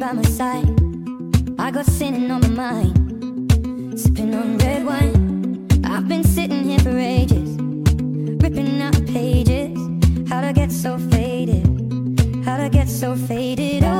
by my side. I got sinning on my mind. Sipping on red wine. I've been sitting here for ages. Ripping out pages. How'd I get so faded? How'd I get so faded? Oh,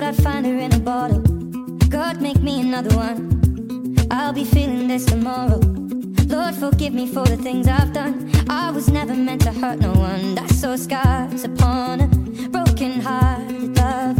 Thought I'd find her in a bottle. God, make me another one. I'll be feeling this tomorrow. Lord, forgive me for the things I've done. I was never meant to hurt no one. I saw scars upon a broken hearted lover.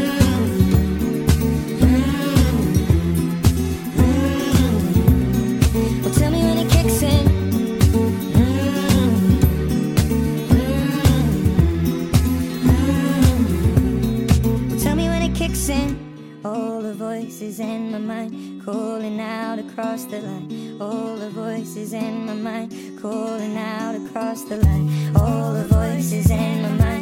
Voices in my mind calling out across the line. All the voices in my mind calling out across the line. All the voices in my mind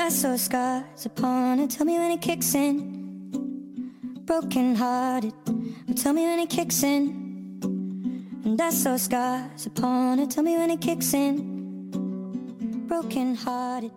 I saw scars upon it. Tell me when it kicks in. Broken hearted. Tell me when it kicks in. And I saw scars upon it. Tell me when it kicks in. Broken hearted.